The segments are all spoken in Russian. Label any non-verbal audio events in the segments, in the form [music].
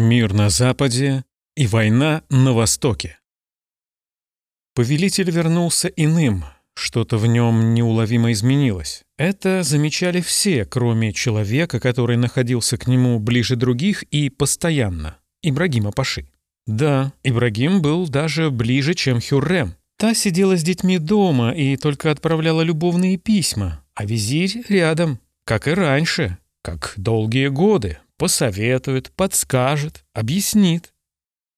Мир на Западе и война на Востоке. Повелитель вернулся иным, что-то в нем неуловимо изменилось. Это замечали все, кроме человека, который находился к нему ближе других и постоянно, Ибрагима Паши. Да, Ибрагим был даже ближе, чем Хюррем. Та сидела с детьми дома и только отправляла любовные письма, а визирь рядом, как и раньше, как долгие годы, посоветует, подскажет, объяснит.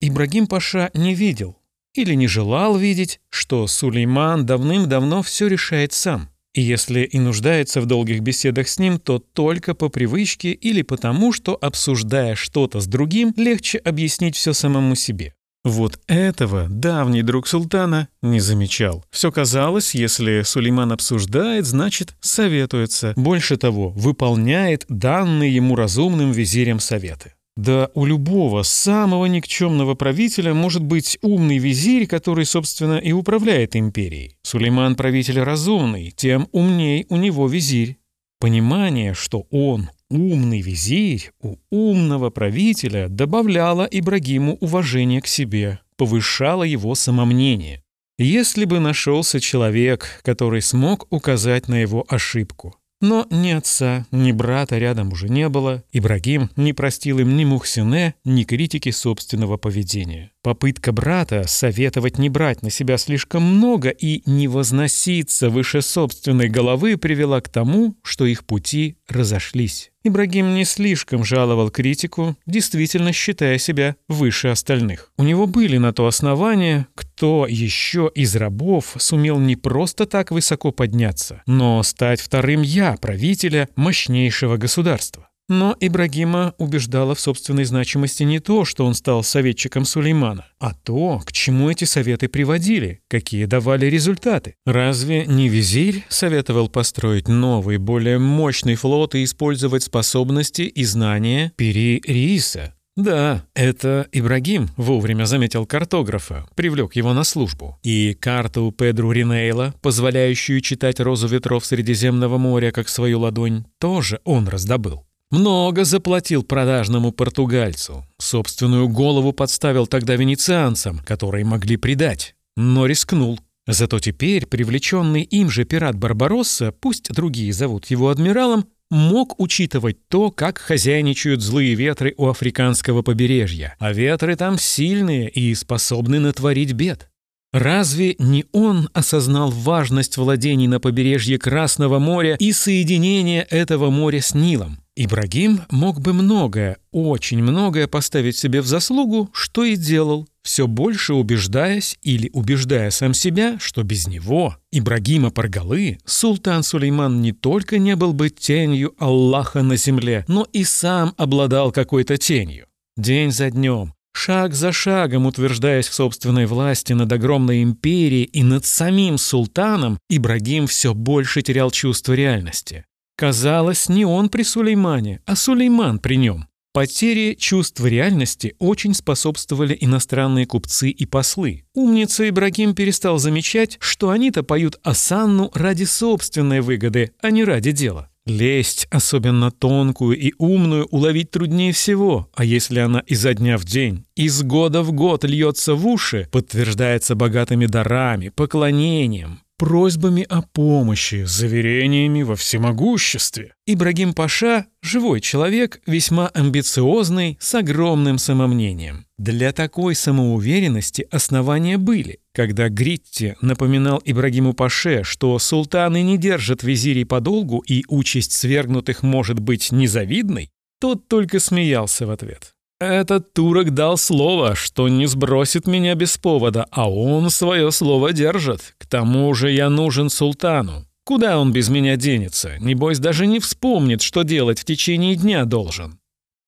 Ибрагим Паша не видел или не желал видеть, что Сулейман давным-давно все решает сам. И если и нуждается в долгих беседах с ним, то только по привычке или потому, что, обсуждая что-то с другим, легче объяснить все самому себе. Вот этого давний друг султана не замечал. Все казалось, если Сулейман обсуждает, значит, советуется. Больше того, выполняет данные ему разумным визирем советы. Да у любого самого никчемного правителя может быть умный визирь, который, собственно, и управляет империей. Сулейман правитель разумный, тем умней у него визирь. Понимание, что он умный визирь у умного правителя добавляло Ибрагиму уважение к себе, повышало его самомнение. Если бы нашелся человек, который смог указать на его ошибку. Но ни отца, ни брата рядом уже не было. Ибрагим не простил им ни Мухсине, ни критики собственного поведения. Попытка брата советовать не брать на себя слишком много и не возноситься выше собственной головы привела к тому, что их пути разошлись. Ибрагим не слишком жаловал критику, действительно считая себя выше остальных. У него были на то основания, кто еще из рабов сумел не просто так высоко подняться, но стать вторым «я» правителя мощнейшего государства. Но Ибрагима убеждала в собственной значимости не то, что он стал советчиком Сулеймана, а то, к чему эти советы приводили, какие давали результаты. Разве не визирь советовал построить новый, более мощный флот и использовать способности и знания Пири Рииса? Да, это Ибрагим вовремя заметил картографа, привлек его на службу. И карту Педру Ринейла, позволяющую читать розу ветров Средиземного моря как свою ладонь, тоже он раздобыл. Много заплатил продажному португальцу. Собственную голову подставил тогда венецианцам, которые могли предать. Но рискнул. Зато теперь привлеченный им же пират Барбаросса, пусть другие зовут его адмиралом, мог учитывать то, как хозяйничают злые ветры у африканского побережья. А ветры там сильные и способны натворить бед. Разве не он осознал важность владений на побережье Красного моря и соединения этого моря с Нилом? Ибрагим мог бы многое, очень многое поставить себе в заслугу, что и делал, все больше убеждаясь или убеждая сам себя, что без него, Ибрагима Паргалы, султан Сулейман не только не был бы тенью Аллаха на земле, но и сам обладал какой-то тенью. День за днем, шаг за шагом утверждаясь в собственной власти над огромной империей и над самим султаном, Ибрагим все больше терял чувство реальности. Казалось, не он при Сулеймане, а Сулейман при нем. Потере чувства реальности очень способствовали иностранные купцы и послы. Умница Ибрагим перестал замечать, что они-то поют осанну ради собственной выгоды, а не ради дела. Лесть, особенно тонкую и умную, уловить труднее всего, а если она изо дня в день, из года в год льется в уши, подтверждается богатыми дарами, поклонением, просьбами о помощи, заверениями во всемогуществе. Ибрагим Паша – живой человек, весьма амбициозный, с огромным самомнением. Для такой самоуверенности основания были. Когда Гритти напоминал Ибрагиму Паше, что султаны не держат визирей подолгу и участь свергнутых может быть незавидной, тот только смеялся в ответ. Этот турок дал слово, что не сбросит меня без повода, а он свое слово держит. К тому же я нужен султану. Куда он без меня денется? Небось, даже не вспомнит, что делать в течение дня должен.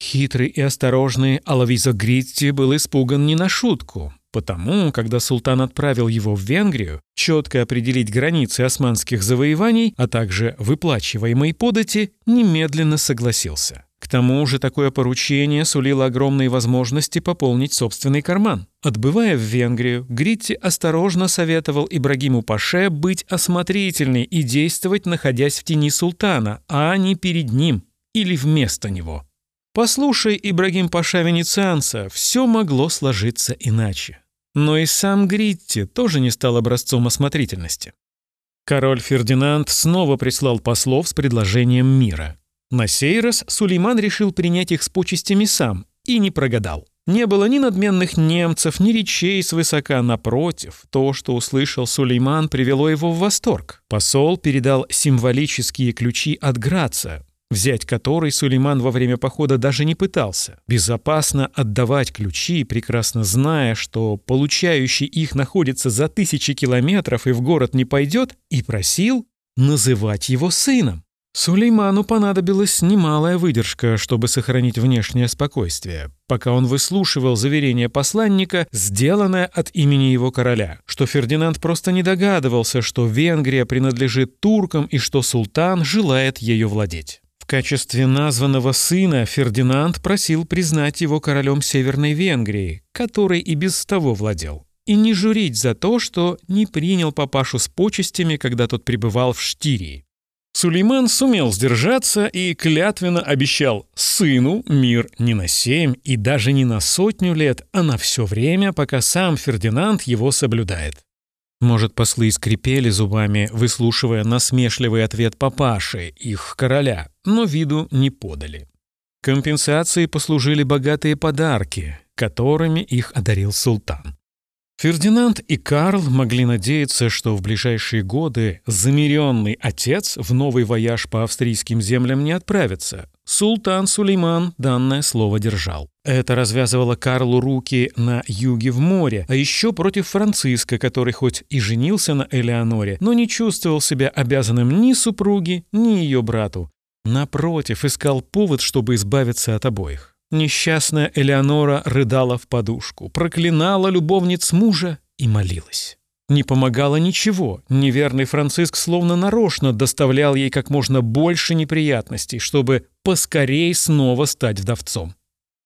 Хитрый и осторожный Алавизо Гритти был испуган не на шутку. Потому, когда султан отправил его в Венгрию, четко определить границы османских завоеваний, а также выплачиваемой подати, немедленно согласился. К тому же такое поручение сулило огромные возможности пополнить собственный карман. Отбывая в Венгрию, Гритти осторожно советовал Ибрагиму Паше быть осмотрительной и действовать, находясь в тени султана, а не перед ним или вместо него. Послушай, Ибрагим Паша Венецианца, все могло сложиться иначе. Но и сам Гритти тоже не стал образцом осмотрительности. Король Фердинанд снова прислал послов с предложением мира. На сей раз Сулейман решил принять их с почестями сам и не прогадал. Не было ни надменных немцев, ни речей свысока. Напротив, то, что услышал Сулейман, привело его в восторг. Посол передал символические ключи от Граца, взять который Сулейман во время похода даже не пытался. Безопасно отдавать ключи, прекрасно зная, что получающий их находится за тысячи километров и в город не пойдет, и просил называть его сыном. Сулейману понадобилась немалая выдержка, чтобы сохранить внешнее спокойствие, пока он выслушивал заверение посланника, сделанное от имени его короля, что Фердинанд просто не догадывался, что Венгрия принадлежит туркам и что султан желает ею владеть. В качестве названного сына Фердинанд просил признать его королем Северной Венгрии, который и без того владел, и не журить за то, что не принял папашу с почестями, когда тот пребывал в Штирии. Сулейман сумел сдержаться и клятвенно обещал сыну мир не на семь и даже не на сотню лет, а на все время, пока сам Фердинанд его соблюдает. Может, послы скрипели зубами, выслушивая насмешливый ответ папаши, их короля, но виду не подали. Компенсацией послужили богатые подарки, которыми их одарил султан. Фердинанд и Карл могли надеяться, что в ближайшие годы замеренный отец в новый вояж по австрийским землям не отправится. Султан Сулейман данное слово держал. Это развязывало Карлу руки на юге в море, а еще против Франциска, который хоть и женился на Элеоноре, но не чувствовал себя обязанным ни супруге, ни ее брату. Напротив, искал повод, чтобы избавиться от обоих. Несчастная Элеонора рыдала в подушку, проклинала любовниц мужа и молилась. Не помогало ничего. Неверный Франциск словно нарочно доставлял ей как можно больше неприятностей, чтобы поскорей снова стать вдовцом.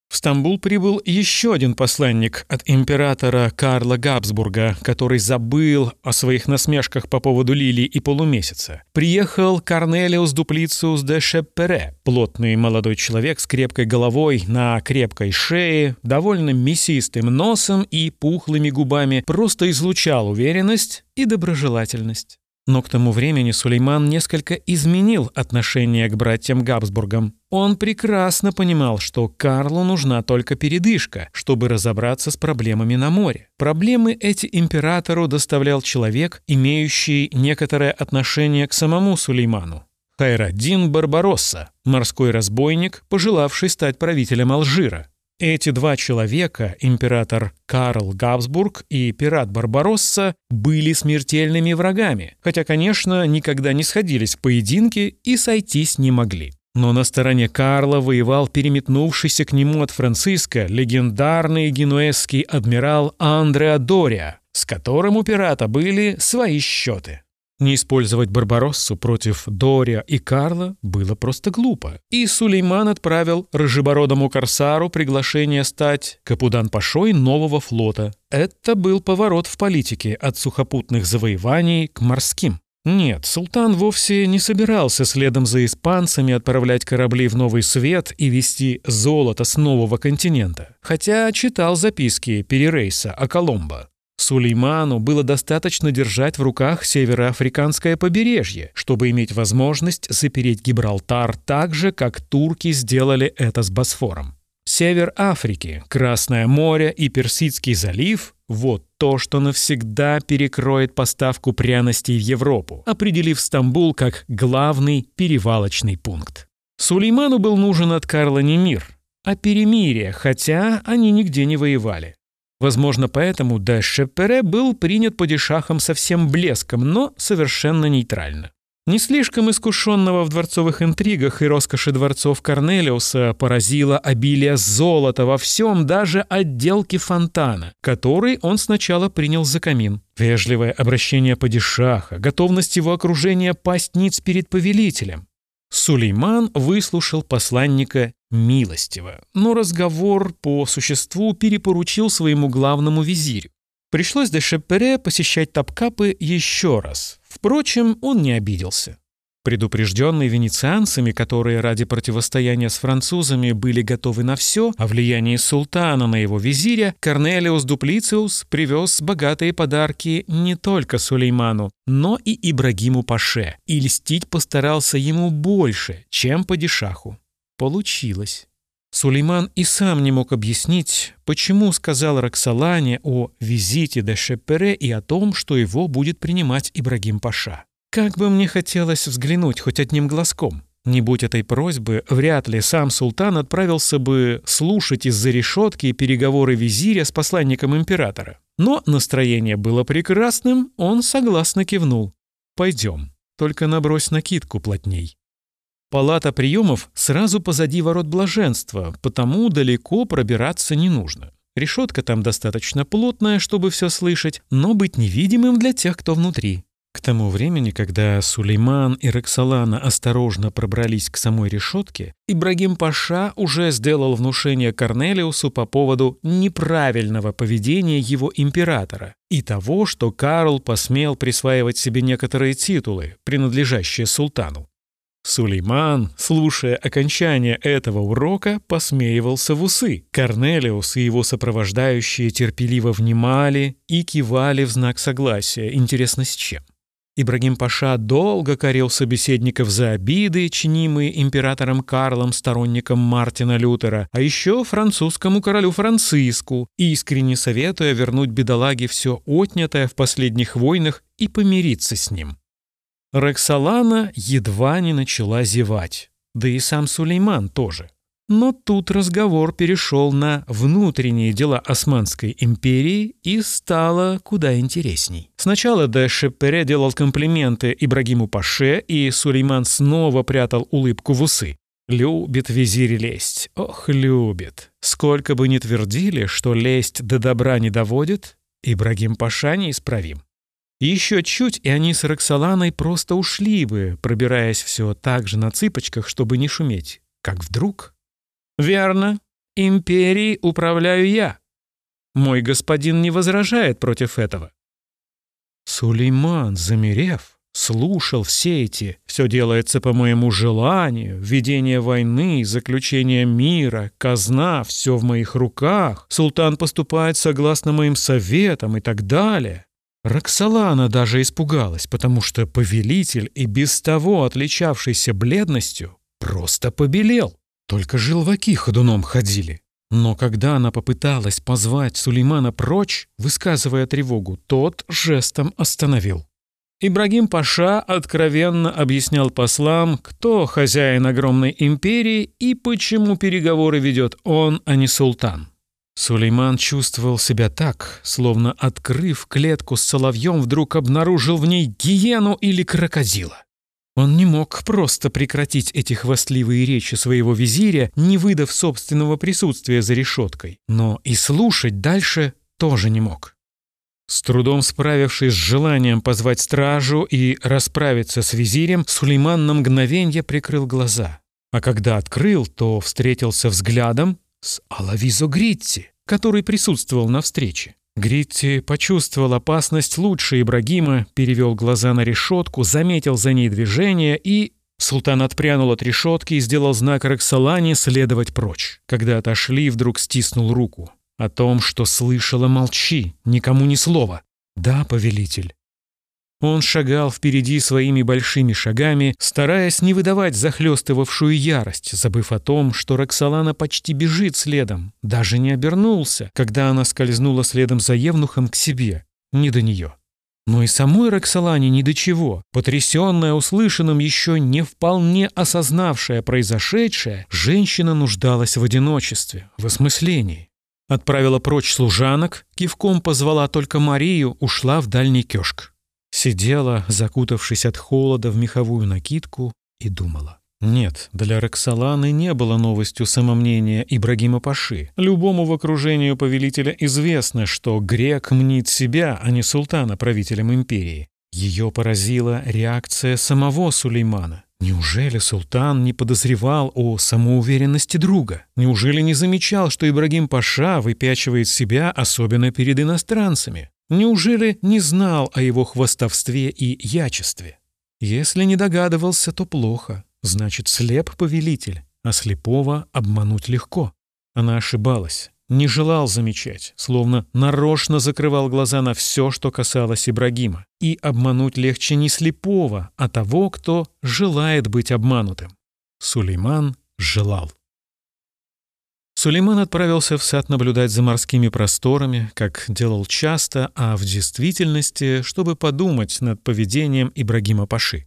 В Стамбул прибыл еще один посланник от императора Карла Габсбурга, который забыл о своих насмешках по поводу лилии и полумесяца. Приехал Корнелиус Дуплициус де Шеппере, плотный молодой человек с крепкой головой на крепкой шее, довольно мясистым носом и пухлыми губами, просто излучал уверенность и доброжелательность. Но к тому времени Сулейман несколько изменил отношение к братьям Габсбургам. Он прекрасно понимал, что Карлу нужна только передышка, чтобы разобраться с проблемами на море. Проблемы эти императору доставлял человек, имеющий некоторое отношение к самому Сулейману. Хайраддин Барбаросса, морской разбойник, пожелавший стать правителем Алжира. Эти два человека, император Карл Габсбург и пират Барбаросса, были смертельными врагами, хотя, конечно, никогда не сходились в поединке и сойтись не могли. Но на стороне Карла воевал переметнувшийся к нему от Франциска легендарный генуэзский адмирал Андреа Дориа, с которым у пирата были свои счеты. Не использовать Барбароссу против Дория и Карла было просто глупо. И Сулейман отправил рыжебородому корсару приглашение стать капудан-пашой нового флота. Это был поворот в политике от сухопутных завоеваний к морским. Нет, султан вовсе не собирался следом за испанцами отправлять корабли в Новый Свет и везти золото с нового континента, хотя читал записки Перерейса о Коломбо. Сулейману было достаточно держать в руках североафриканское побережье, чтобы иметь возможность запереть Гибралтар так же, как турки сделали это с Босфором. Север Африки, Красное море и Персидский залив – вот то, что навсегда перекроет поставку пряностей в Европу, определив Стамбул как главный перевалочный пункт. Сулейману был нужен от Карла не мир, а перемирие, хотя они нигде не воевали. Возможно, поэтому де Шепере был принят падишахом со всем блеском, но совершенно нейтрально. Не слишком искушенного в дворцовых интригах и роскоши дворцов Корнелиуса поразило обилие золота во всем, даже отделке фонтана, который он сначала принял за камин. Вежливое обращение падишаха, готовность его окружения пасть ниц перед повелителем. Сулейман выслушал посланника милостиво, но разговор по существу перепоручил своему главному визирю. Пришлось де Шеппере посещать Тапкапы еще раз. Впрочем, он не обиделся. Предупрежденный венецианцами, которые ради противостояния с французами были готовы на все, о влиянии султана на его визиря, Корнелиус Дуплициус привез богатые подарки не только Сулейману, но и Ибрагиму Паше, и льстить постарался ему больше, чем падишаху. Получилось. Сулейман и сам не мог объяснить, почему сказал Роксолане о визите де Шепере и о том, что его будет принимать Ибрагим Паша. Как бы мне хотелось взглянуть хоть одним глазком. Не будь этой просьбы, вряд ли сам султан отправился бы слушать из-за решетки переговоры визиря с посланником императора. Но настроение было прекрасным, он согласно кивнул. «Пойдем, только набрось накидку плотней». Палата приемов сразу позади ворот блаженства, потому далеко пробираться не нужно. Решетка там достаточно плотная, чтобы все слышать, но быть невидимым для тех, кто внутри. К тому времени, когда Сулейман и Роксолана осторожно пробрались к самой решетке, Ибрагим Паша уже сделал внушение Корнелиусу по поводу неправильного поведения его императора и того, что Карл посмел присваивать себе некоторые титулы, принадлежащие султану. Сулейман, слушая окончание этого урока, посмеивался в усы. Корнелиус и его сопровождающие терпеливо внимали и кивали в знак согласия. Интересно, с чем? Ибрагим Паша долго корил собеседников за обиды, чинимые императором Карлом, сторонником Мартина Лютера, а еще французскому королю Франциску, искренне советуя вернуть бедолаге все отнятое в последних войнах и помириться с ним. Роксолана едва не начала зевать, да и сам Сулейман тоже. Но тут разговор перешел на внутренние дела Османской империи и стало куда интересней. Сначала де Шеппере делал комплименты Ибрагиму Паше, и Сулейман снова прятал улыбку в усы. Любит визирь лесть. Ох, любит. Сколько бы ни твердили, что лесть до добра не доводит, Ибрагим Паша неисправим. Еще чуть, и они с Роксоланой просто ушли бы, пробираясь все так же на цыпочках, чтобы не шуметь. Как вдруг «Верно. Империей управляю я. Мой господин не возражает против этого». Сулейман, замерев, слушал все эти «все делается по моему желанию», «ведение войны», «заключение мира», «казна», «все в моих руках», «султан поступает согласно моим советам» и так далее. Роксолана даже испугалась, потому что повелитель и без того отличавшийся бледностью просто побелел. Только желваки ходуном ходили. Но когда она попыталась позвать Сулеймана прочь, высказывая тревогу, тот жестом остановил. Ибрагим Паша откровенно объяснял послам, кто хозяин огромной империи и почему переговоры ведет он, а не султан. Сулейман чувствовал себя так, словно, открыв клетку с соловьем, вдруг обнаружил в ней гиену или крокодила. Он не мог просто прекратить эти хвастливые речи своего визиря, не выдав собственного присутствия за решеткой, но и слушать дальше тоже не мог. С трудом справившись с желанием позвать стражу и расправиться с визирем, Сулейман на мгновенье прикрыл глаза. А когда открыл, то встретился взглядом с Алавизо Гритти, который присутствовал на встрече. Гритти почувствовал опасность лучше Ибрагима, перевел глаза на решетку, заметил за ней движение и... Султан отпрянул от решетки и сделал знак Роксолане следовать прочь. Когда отошли, вдруг стиснул руку. О том, что слышала, молчи, никому ни слова. «Да, повелитель». Он шагал впереди своими большими шагами, стараясь не выдавать захлестывавшую ярость, забыв о том, что Роксолана почти бежит следом, даже не обернулся, когда она скользнула следом за Евнухом к себе. Не до нее. Но и самой Роксолане ни до чего. Потрясенная услышанным, еще не вполне осознавшая произошедшее, женщина нуждалась в одиночестве, в осмыслении. Отправила прочь служанок, кивком позвала только Марию, ушла в дальний кёшк. Сидела, закутавшись от холода в меховую накидку, и думала. Нет, для Роксоланы не было новостью самомнения Ибрагима Паши. Любому в окружении повелителя известно, что грек мнит себя, а не султана правителем империи. Ее поразила реакция самого Сулеймана. Неужели султан не подозревал о самоуверенности друга? Неужели не замечал, что Ибрагим Паша выпячивает себя, особенно перед иностранцами? Неужели не знал о его хвастовстве и ячестве? Если не догадывался, то плохо. Значит, слеп повелитель, а слепого обмануть легко. Она ошибалась, не желал замечать, словно нарочно закрывал глаза на все, что касалось Ибрагима. И обмануть легче не слепого, а того, кто желает быть обманутым. Сулейман желал. Сулейман отправился в сад наблюдать за морскими просторами, как делал часто, а в действительности, чтобы подумать над поведением Ибрагима Паши.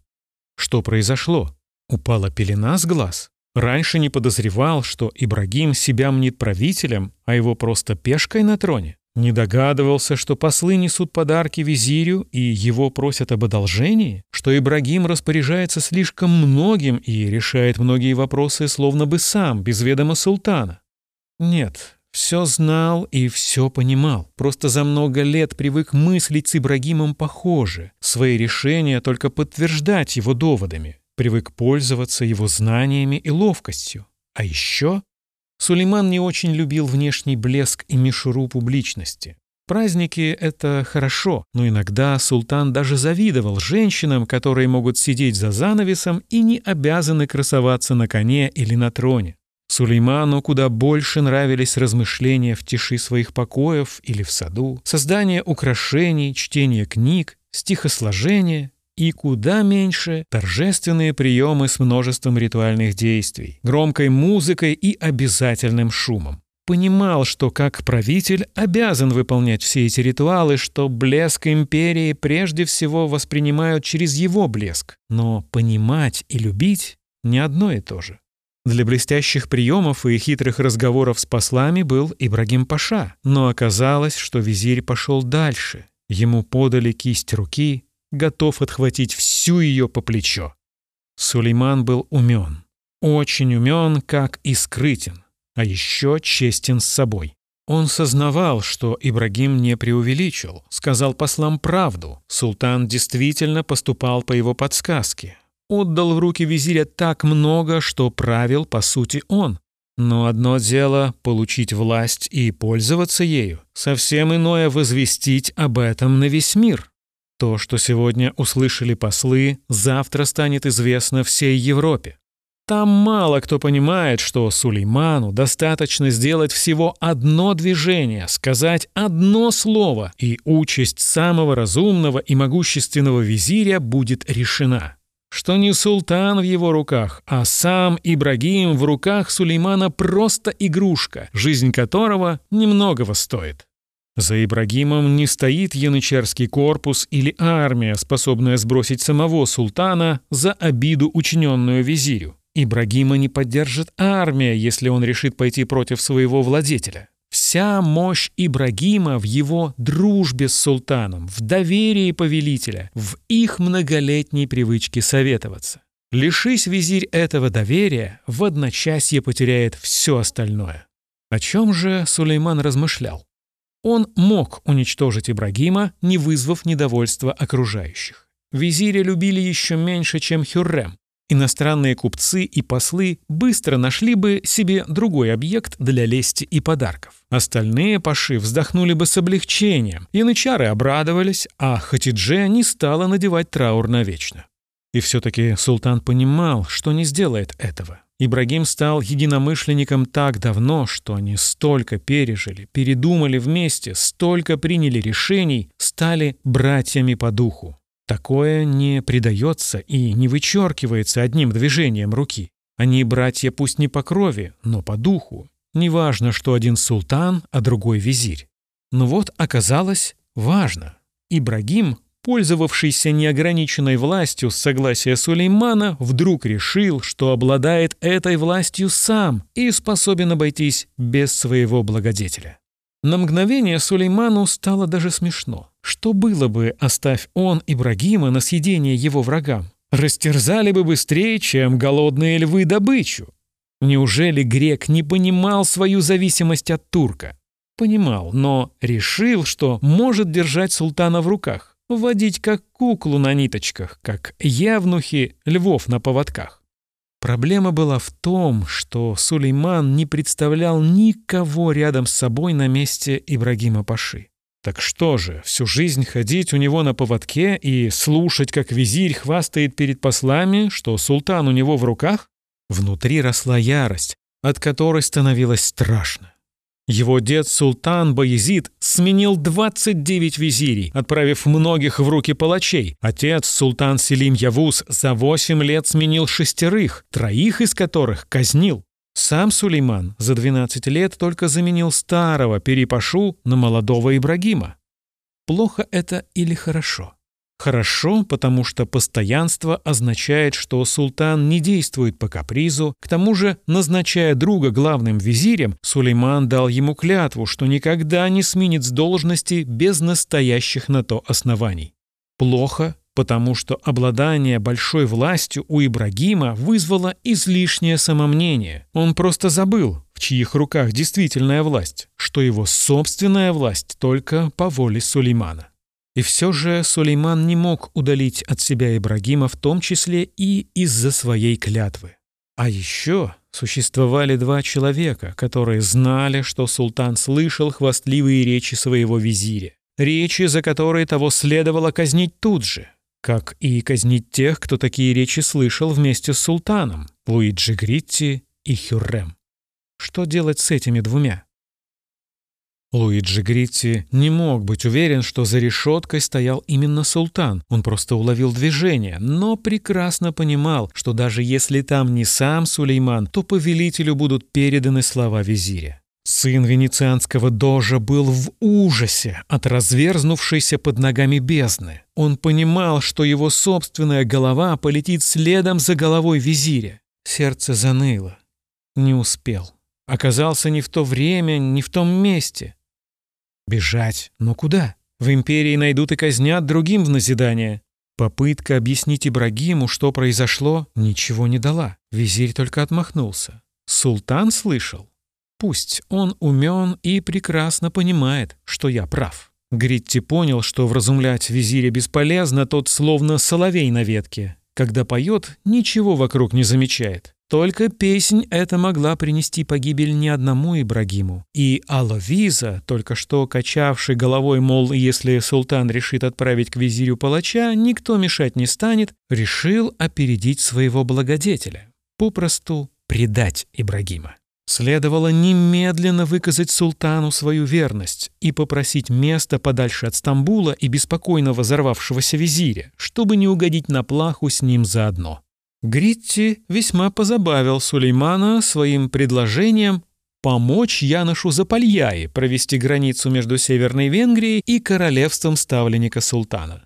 Что произошло? Упала пелена с глаз? Раньше не подозревал, что Ибрагим себя мнит правителем, а его просто пешкой на троне. Не догадывался, что послы несут подарки визирю и его просят об одолжении, что Ибрагим распоряжается слишком многим и решает многие вопросы словно бы сам, без ведома султана. Нет, все знал и все понимал. Просто за много лет привык мыслить с Ибрагимом похоже, свои решения только подтверждать его доводами привык пользоваться его знаниями и ловкостью. А еще Сулейман не очень любил внешний блеск и мишуру публичности. Праздники — это хорошо, но иногда султан даже завидовал женщинам, которые могут сидеть за занавесом и не обязаны красоваться на коне или на троне. Сулейману куда больше нравились размышления в тиши своих покоев или в саду, создание украшений, чтение книг, стихосложение и куда меньше торжественные приемы с множеством ритуальных действий, громкой музыкой и обязательным шумом. Понимал, что как правитель обязан выполнять все эти ритуалы, что блеск империи прежде всего воспринимают через его блеск, но понимать и любить не одно и то же. Для блестящих приемов и хитрых разговоров с послами был Ибрагим Паша, но оказалось, что визирь пошел дальше. Ему подали кисть руки, готов отхватить всю ее по плечо. Сулейман был умен. Очень умен, как и скрытен, а еще честен с собой. Он сознавал, что Ибрагим не преувеличил, сказал послам правду. Султан действительно поступал по его подсказке. Отдал в руки визиря так много, что правил, по сути, он. Но одно дело — получить власть и пользоваться ею, совсем иное — возвестить об этом на весь мир. То, что сегодня услышали послы, завтра станет известно всей Европе. Там мало кто понимает, что Сулейману достаточно сделать всего одно движение, сказать одно слово, и участь самого разумного и могущественного визиря будет решена. Что не султан в его руках, а сам Ибрагим в руках Сулеймана просто игрушка, жизнь которого немногого стоит. За Ибрагимом не стоит янычарский корпус или армия, способная сбросить самого султана за обиду, учиненную визирю. Ибрагима не поддержит армия, если он решит пойти против своего владетеля. Вся мощь Ибрагима в его дружбе с султаном, в доверии повелителя, в их многолетней привычке советоваться. Лишись визирь этого доверия, в одночасье потеряет все остальное. О чем же Сулейман размышлял? Он мог уничтожить Ибрагима, не вызвав недовольства окружающих. Визиря любили еще меньше, чем Хюррем. Иностранные купцы и послы быстро нашли бы себе другой объект для лести и подарков. Остальные паши вздохнули бы с облегчением, янычары обрадовались, а Хатидже не стала надевать траур навечно. И все-таки султан понимал, что не сделает этого. Ибрагим стал единомышленником так давно, что они столько пережили, передумали вместе, столько приняли решений, стали братьями по духу. Такое не предается и не вычеркивается одним движением руки. Они братья пусть не по крови, но по духу. Неважно, что один султан, а другой визирь. Но вот оказалось важно. Ибрагим пользовавшийся неограниченной властью с согласия Сулеймана, вдруг решил, что обладает этой властью сам и способен обойтись без своего благодетеля. На мгновение Сулейману стало даже смешно. Что было бы, оставь он Ибрагима на съедение его врагам? Растерзали бы быстрее, чем голодные львы добычу. Неужели грек не понимал свою зависимость от турка? Понимал, но решил, что может держать султана в руках водить как куклу на ниточках, как явнухи львов на поводках. Проблема была в том, что Сулейман не представлял никого рядом с собой на месте Ибрагима Паши. Так что же, всю жизнь ходить у него на поводке и слушать, как визирь хвастает перед послами, что султан у него в руках? Внутри росла ярость, от которой становилось страшно. Его дед Султан Баязид сменил 29 визирей, отправив многих в руки палачей. Отец Султан Селим Явуз за 8 лет сменил шестерых, троих из которых казнил. Сам Сулейман за 12 лет только заменил старого Перепашу на молодого Ибрагима. Плохо это или хорошо? Хорошо, потому что постоянство означает, что султан не действует по капризу, к тому же, назначая друга главным визирем, Сулейман дал ему клятву, что никогда не сменит с должности без настоящих на то оснований. Плохо, потому что обладание большой властью у Ибрагима вызвало излишнее самомнение. Он просто забыл, в чьих руках действительная власть, что его собственная власть только по воле Сулеймана. И все же Сулейман не мог удалить от себя Ибрагима в том числе и из-за своей клятвы. А еще существовали два человека, которые знали, что султан слышал хвастливые речи своего визиря. Речи, за которые того следовало казнить тут же, как и казнить тех, кто такие речи слышал вместе с султаном, Луиджи Гритти и Хюррем. Что делать с этими двумя? Луиджи Гритти не мог быть уверен, что за решеткой стоял именно султан. Он просто уловил движение, но прекрасно понимал, что даже если там не сам Сулейман, то повелителю будут переданы слова визиря. Сын венецианского дожа был в ужасе от разверзнувшейся под ногами бездны. Он понимал, что его собственная голова полетит следом за головой визиря. Сердце заныло. Не успел. Оказался не в то время, не в том месте. Бежать? Но куда? В империи найдут и казнят другим в назидание. Попытка объяснить Ибрагиму, что произошло, ничего не дала. Визирь только отмахнулся. Султан слышал? Пусть он умен и прекрасно понимает, что я прав. Гритти понял, что вразумлять визиря бесполезно, тот словно соловей на ветке. Когда поет, ничего вокруг не замечает. Только песнь эта могла принести погибель не одному Ибрагиму. И Алавиза, только что качавший головой, мол, если султан решит отправить к визирю палача, никто мешать не станет, решил опередить своего благодетеля. Попросту предать Ибрагима. Следовало немедленно выказать султану свою верность и попросить место подальше от Стамбула и беспокойно взорвавшегося визиря, чтобы не угодить на плаху с ним заодно. Гритти весьма позабавил Сулеймана своим предложением помочь Яношу Запальяи провести границу между Северной Венгрией и королевством ставленника султана.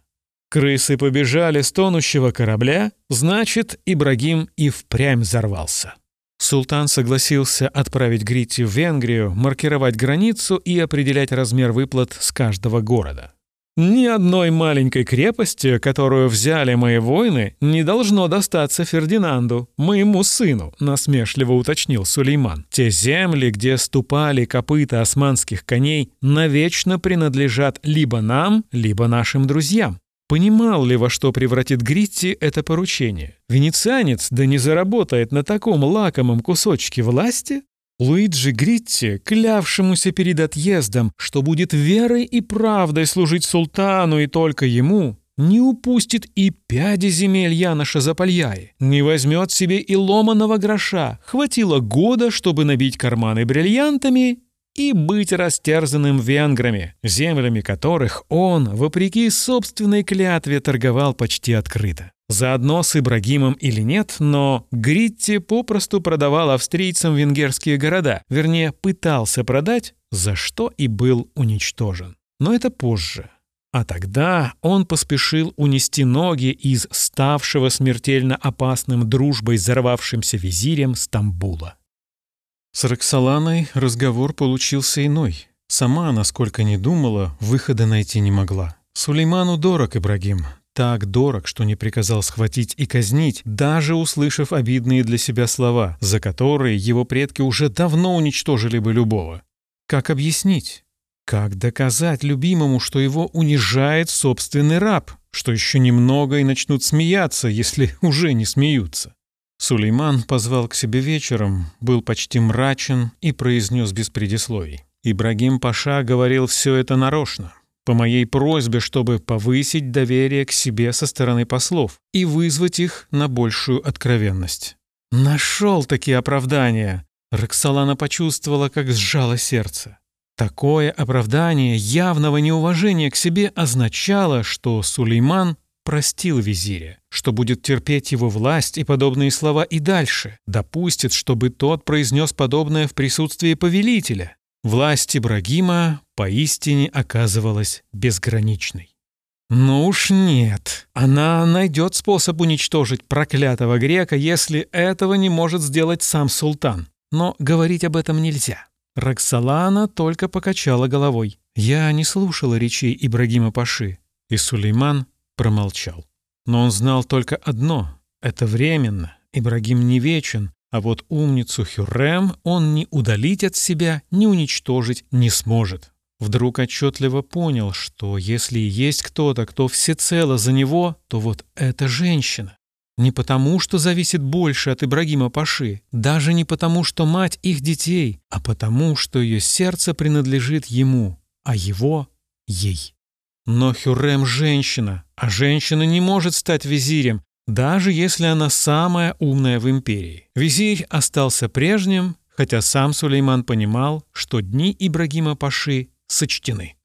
Крысы побежали с тонущего корабля, значит, Ибрагим и впрямь взорвался. Султан согласился отправить Гритти в Венгрию, маркировать границу и определять размер выплат с каждого города. Ни одной маленькой крепости, которую взяли мои воины, не должно достаться Фердинанду, моему сыну, насмешливо уточнил Сулейман. Те земли, где ступали копыта османских коней, навечно принадлежат либо нам, либо нашим друзьям. Понимал ли, во что превратит Гритти это поручение? Венецианец да не заработает на таком лакомом кусочке власти? Луиджи Гритти, клявшемуся перед отъездом, что будет верой и правдой служить султану и только ему, не упустит и пяди земель Яноша Запальяи, не возьмет себе и ломаного гроша. Хватило года, чтобы набить карманы бриллиантами и быть растерзанным венграми, землями которых он, вопреки собственной клятве, торговал почти открыто. Заодно с Ибрагимом или нет, но Гритти попросту продавал австрийцам венгерские города, вернее, пытался продать, за что и был уничтожен. Но это позже. А тогда он поспешил унести ноги из ставшего смертельно опасным дружбой взорвавшимся визирем Стамбула. С Роксоланой разговор получился иной. Сама, насколько не думала, выхода найти не могла. Сулейману дорог Ибрагим, так дорог, что не приказал схватить и казнить, даже услышав обидные для себя слова, за которые его предки уже давно уничтожили бы любого. Как объяснить? Как доказать любимому, что его унижает собственный раб, что еще немного и начнут смеяться, если [laughs] уже не смеются? Сулейман позвал к себе вечером, был почти мрачен и произнес без предисловий. Ибрагим Паша говорил все это нарочно, по моей просьбе, чтобы повысить доверие к себе со стороны послов и вызвать их на большую откровенность. Нашел такие оправдания. Роксолана почувствовала, как сжало сердце. Такое оправдание явного неуважения к себе означало, что Сулейман простил визиря, что будет терпеть его власть и подобные слова и дальше, допустит, чтобы тот произнес подобное в присутствии повелителя. Власть Ибрагима поистине оказывалась безграничной. Ну уж нет, она найдет способ уничтожить проклятого грека, если этого не может сделать сам султан. Но говорить об этом нельзя. Роксолана только покачала головой. Я не слушала речей Ибрагима Паши, и Сулейман промолчал. Но он знал только одно — это временно, Ибрагим не вечен, а вот умницу Хюррем он ни удалить от себя, ни уничтожить не сможет. Вдруг отчетливо понял, что если есть кто-то, кто всецело за него, то вот эта женщина. Не потому, что зависит больше от Ибрагима Паши, даже не потому, что мать их детей, а потому, что ее сердце принадлежит ему, а его — ей. Но Хюррем — женщина, а женщина не может стать визирем, даже если она самая умная в империи. Визирь остался прежним, хотя сам Сулейман понимал, что дни Ибрагима Паши сочтены.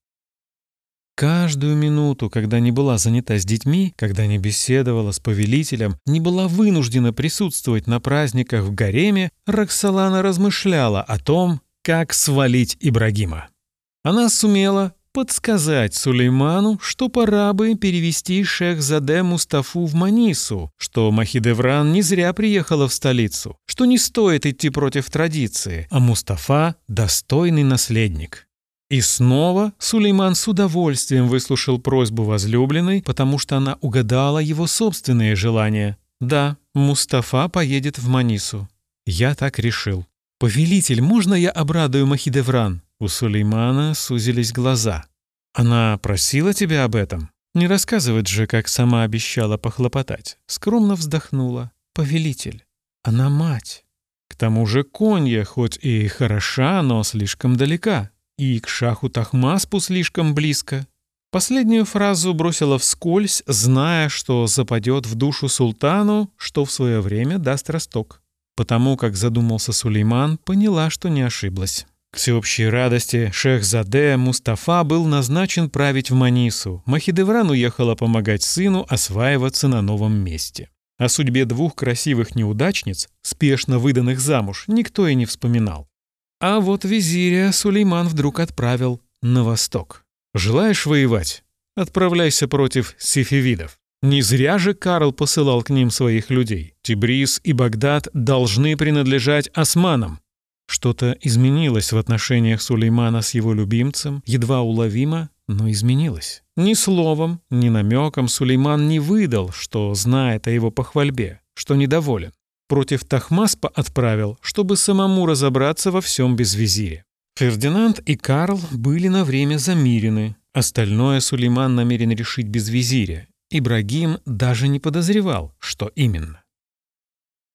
Каждую минуту, когда не была занята с детьми, когда не беседовала с повелителем, не была вынуждена присутствовать на праздниках в гареме, Роксолана размышляла о том, как свалить Ибрагима. Она сумела подсказать Сулейману, что пора бы перевести Шехзаде Мустафу в Манису, что Махидевран не зря приехала в столицу, что не стоит идти против традиции, а Мустафа — достойный наследник. И снова Сулейман с удовольствием выслушал просьбу возлюбленной, потому что она угадала его собственные желания. Да, Мустафа поедет в Манису. Я так решил. «Повелитель, можно я обрадую Махидевран?» У Сулеймана сузились глаза. «Она просила тебя об этом?» Не рассказывать же, как сама обещала похлопотать. Скромно вздохнула. «Повелитель, она мать. К тому же Конья, хоть и хороша, но слишком далека. И к шаху Тахмаспу слишком близко. Последнюю фразу бросила вскользь, зная, что западет в душу султану, что в свое время даст росток. Потому как задумался Сулейман, поняла, что не ошиблась. К всеобщей радости шех Заде Мустафа был назначен править в Манису. Махидевран уехала помогать сыну осваиваться на новом месте. О судьбе двух красивых неудачниц, спешно выданных замуж, никто и не вспоминал. А вот визиря Сулейман вдруг отправил на восток. «Желаешь воевать? Отправляйся против сифивидов. Не зря же Карл посылал к ним своих людей. Тибрис и Багдад должны принадлежать османам. Что-то изменилось в отношениях Сулеймана с его любимцем, едва уловимо, но изменилось. Ни словом, ни намеком Сулейман не выдал, что знает о его похвальбе, что недоволен. Против Тахмаспа отправил, чтобы самому разобраться во всем без визиря. Фердинанд и Карл были на время замирены. Остальное Сулейман намерен решить без визиря. Ибрагим даже не подозревал, что именно.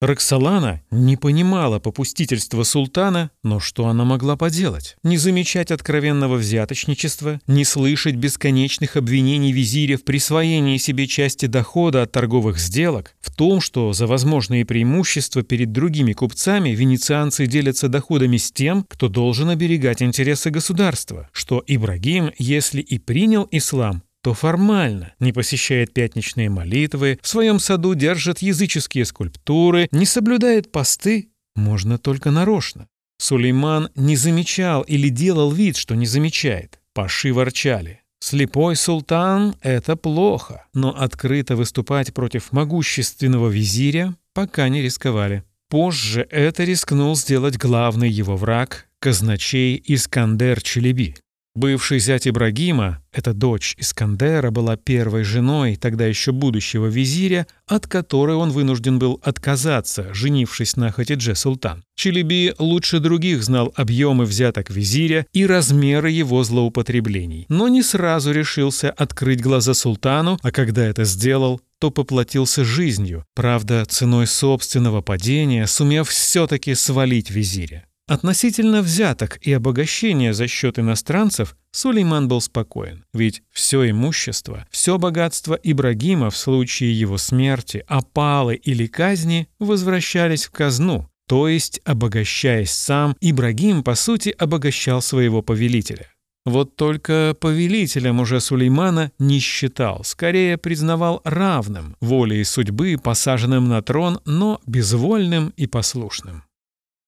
Роксолана не понимала попустительства султана, но что она могла поделать? Не замечать откровенного взяточничества, не слышать бесконечных обвинений визиря в присвоении себе части дохода от торговых сделок, в том, что за возможные преимущества перед другими купцами венецианцы делятся доходами с тем, кто должен оберегать интересы государства, что Ибрагим, если и принял ислам, то формально не посещает пятничные молитвы, в своем саду держит языческие скульптуры, не соблюдает посты, можно только нарочно. Сулейман не замечал или делал вид, что не замечает. Паши ворчали. Слепой султан — это плохо, но открыто выступать против могущественного визиря пока не рисковали. Позже это рискнул сделать главный его враг — казначей Искандер Челеби. Бывший зять Ибрагима, эта дочь Искандера, была первой женой тогда еще будущего визиря, от которой он вынужден был отказаться, женившись на Хатидже Султан. Челеби лучше других знал объемы взяток визиря и размеры его злоупотреблений, но не сразу решился открыть глаза султану, а когда это сделал, то поплатился жизнью, правда, ценой собственного падения, сумев все-таки свалить визиря. Относительно взяток и обогащения за счет иностранцев Сулейман был спокоен, ведь все имущество, все богатство Ибрагима в случае его смерти, опалы или казни возвращались в казну, то есть, обогащаясь сам, Ибрагим, по сути, обогащал своего повелителя. Вот только повелителем уже Сулеймана не считал, скорее признавал равным, волей судьбы, посаженным на трон, но безвольным и послушным.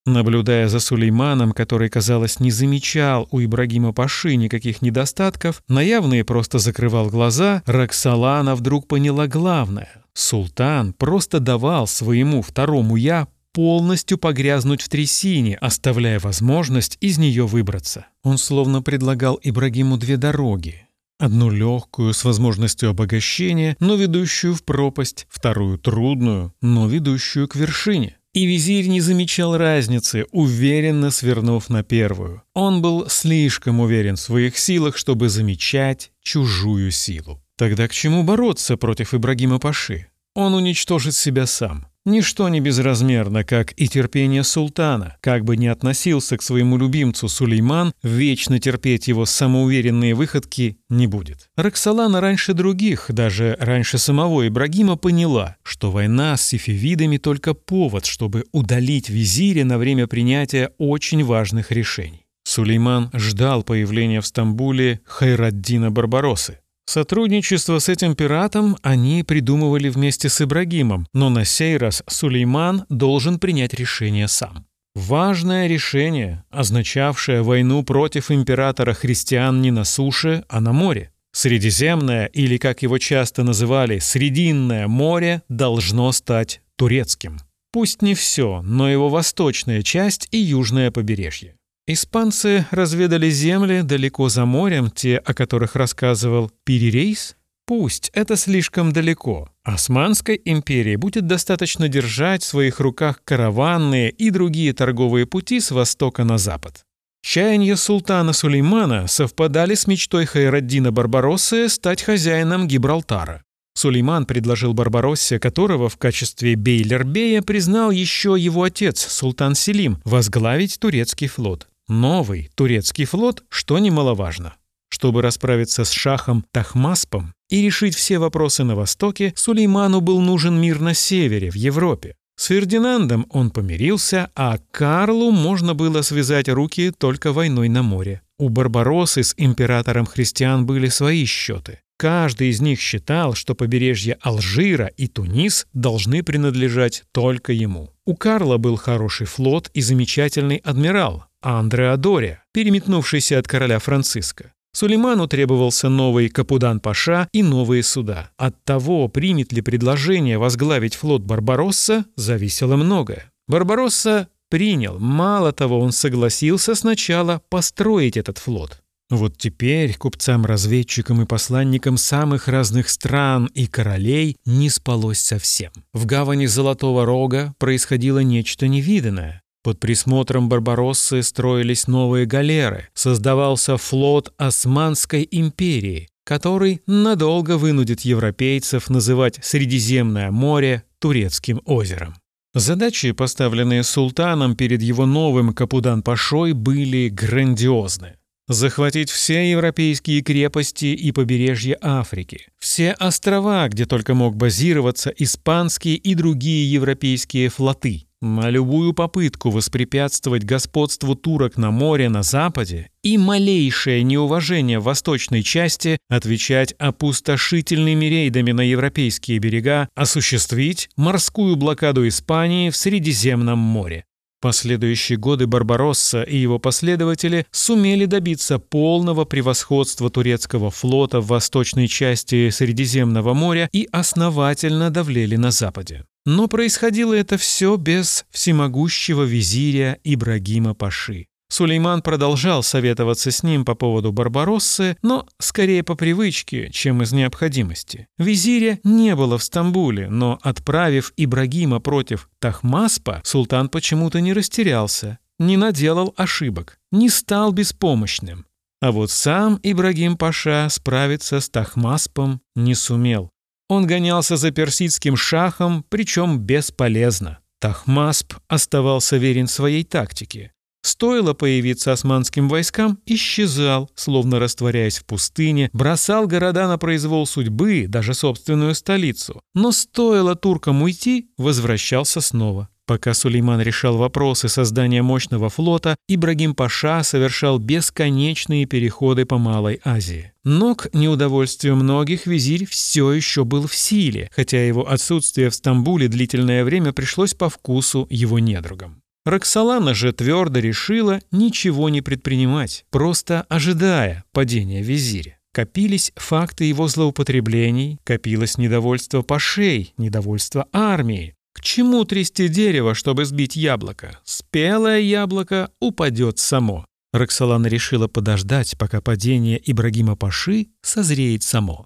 Наблюдая за Сулейманом, который, казалось, не замечал у Ибрагима Паши никаких недостатков, на явные просто закрывал глаза, Роксолана вдруг поняла главное. Султан просто давал своему второму «я» полностью погрязнуть в трясине, оставляя возможность из нее выбраться. Он словно предлагал Ибрагиму две дороги. Одну легкую, с возможностью обогащения, но ведущую в пропасть, вторую трудную, но ведущую к вершине. И визирь не замечал разницы, уверенно свернув на первую. Он был слишком уверен в своих силах, чтобы замечать чужую силу. Тогда к чему бороться против Ибрагима Паши? Он уничтожит себя сам. Ничто не безразмерно, как и терпение султана. Как бы ни относился к своему любимцу Сулейман, вечно терпеть его самоуверенные выходки не будет. Роксолана раньше других, даже раньше самого Ибрагима, поняла, что война с сифивидами только повод, чтобы удалить визиря на время принятия очень важных решений. Сулейман ждал появления в Стамбуле Хайраддина Барбаросы. Сотрудничество с этим пиратом они придумывали вместе с Ибрагимом, но на сей раз Сулейман должен принять решение сам. Важное решение, означавшее войну против императора христиан не на суше, а на море. Средиземное, или как его часто называли, Срединное море, должно стать турецким. Пусть не все, но его восточная часть и южное побережье. Испанцы разведали земли далеко за морем, те, о которых рассказывал Пирирейс. Пусть это слишком далеко. Османской империи будет достаточно держать в своих руках караванные и другие торговые пути с востока на запад. Чаяния султана Сулеймана совпадали с мечтой Хайраддина Барбароссы стать хозяином Гибралтара. Сулейман предложил Барбароссе, которого в качестве Бейлербея признал еще его отец, султан Селим, возглавить турецкий флот. Новый турецкий флот, что немаловажно. Чтобы расправиться с шахом Тахмаспом и решить все вопросы на Востоке, Сулейману был нужен мир на севере, в Европе. С Фердинандом он помирился, а Карлу можно было связать руки только войной на море. У Барбароссы с императором христиан были свои счеты. Каждый из них считал, что побережье Алжира и Тунис должны принадлежать только ему. У Карла был хороший флот и замечательный адмирал, а Андреа Дория, переметнувшийся от короля Франциска. Сулейману требовался новый Капудан-Паша и новые суда. От того, примет ли предложение возглавить флот Барбаросса, зависело многое. Барбаросса принял. Мало того, он согласился сначала построить этот флот. Вот теперь купцам-разведчикам и посланникам самых разных стран и королей не спалось совсем. В гавани Золотого Рога происходило нечто невиданное. Под присмотром Барбароссы строились новые галеры, создавался флот Османской империи, который надолго вынудит европейцев называть Средиземное море Турецким озером. Задачи, поставленные султаном перед его новым Капудан-Пашой, были грандиозны. Захватить все европейские крепости и побережье Африки, все острова, где только мог базироваться испанские и другие европейские флоты – на любую попытку воспрепятствовать господству турок на море на западе и малейшее неуважение восточной части отвечать опустошительными рейдами на европейские берега, осуществить морскую блокаду Испании в Средиземном море. Последующие годы Барбаросса и его последователи сумели добиться полного превосходства турецкого флота в восточной части Средиземного моря и основательно давлели на западе. Но происходило это все без всемогущего визиря Ибрагима Паши. Сулейман продолжал советоваться с ним по поводу Барбароссы, но скорее по привычке, чем из необходимости. Визиря не было в Стамбуле, но, отправив Ибрагима против Тахмаспа, султан почему-то не растерялся, не наделал ошибок, не стал беспомощным. А вот сам Ибрагим Паша справиться с Тахмаспом не сумел. Он гонялся за персидским шахом, причем бесполезно. Тахмасп оставался верен своей тактике. Стоило появиться османским войскам, исчезал, словно растворяясь в пустыне, бросал города на произвол судьбы, даже собственную столицу. Но стоило туркам уйти, возвращался снова. Пока Сулейман решал вопросы создания мощного флота, Ибрагим Паша совершал бесконечные переходы по Малой Азии. Но к неудовольствию многих визирь все еще был в силе, хотя его отсутствие в Стамбуле длительное время пришлось по вкусу его недругам. Роксолана же твердо решила ничего не предпринимать, просто ожидая падения визиря. Копились факты его злоупотреблений, копилось недовольство пашей, недовольство армии, к чему трясти дерево, чтобы сбить яблоко? Спелое яблоко упадет само. Роксолана решила подождать, пока падение Ибрагима Паши созреет само.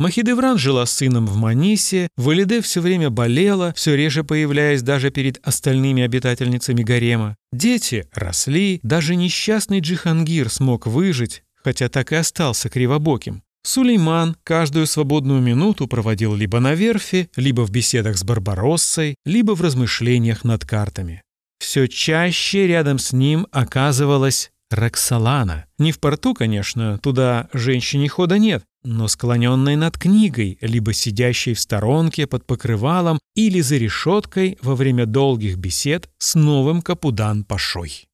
Махидевран жила с сыном в Манисе, Валиде все время болела, все реже появляясь даже перед остальными обитательницами гарема. Дети росли, даже несчастный Джихангир смог выжить, хотя так и остался кривобоким. Сулейман каждую свободную минуту проводил либо на верфи, либо в беседах с Барбароссой, либо в размышлениях над картами. Все чаще рядом с ним оказывалась Роксолана. Не в порту, конечно, туда женщине хода нет, но склоненной над книгой, либо сидящей в сторонке под покрывалом или за решеткой во время долгих бесед с новым Капудан-пашой.